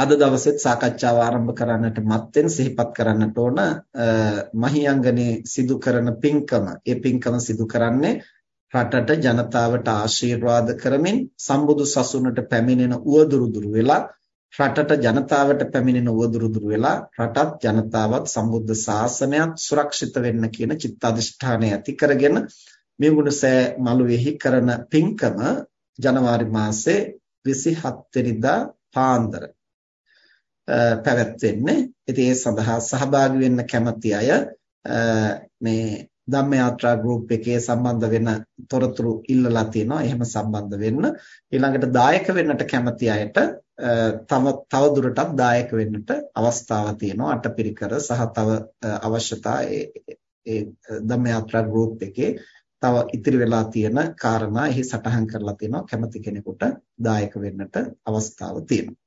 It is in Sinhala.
අද දවසෙත් සාකච්ඡාව ආරම්භ කරන්නට මත්තෙන් සිහිපත් කරන්නට ඕන මහියංගනේ සිදු කරන පින්කම. ඒ පින්කම සිදු කරන්නේ රටට ජනතාවට ආශිර්වාද කරමින් සම්බුදු සසුනට පැමිණෙන උවදුරුදුරු වෙලා රටට ජනතාවට පැමිණෙන උවදුරුදුරු වෙලා රටත් ජනතාවත් සම්බුද්ධ ශාසනයත් සුරක්ෂිත වෙන්න කියන චිත්ත අධිෂ්ඨානය ඇති කරගෙන මේ ගුණසෑ මළුවේහි කරන පින්කම ජනවාරි මාසේ 27 වෙනිදා පාන්දර පැවැත්වෙන්නේ. ඉතින් ඒ සඳහා සහභාගී වෙන්න කැමති අය මේ ධම්ම යාත්‍රා ගෲප් එකේ සම්බන්ධ වෙන තොරතුරු ඉල්ලලා තියෙනවා. එහෙම සම්බන්ධ වෙන්න. ඊළඟට දායක වෙන්නට කැමති අයට තව තව දුරටත් දායක වෙන්නට අවස්ථාවක් තියෙනවා. අටපිරිකර සහ තව අවශ්‍යතා ඒ ධම්ම යාත්‍රා ගෲප් එකේ තව ඉතිරි වෙලා තියෙන කාරණා එහි සටහන් කරලා තියෙනවා. කැමති කෙනෙකුට දායක වෙන්නට අවස්ථාව තියෙනවා.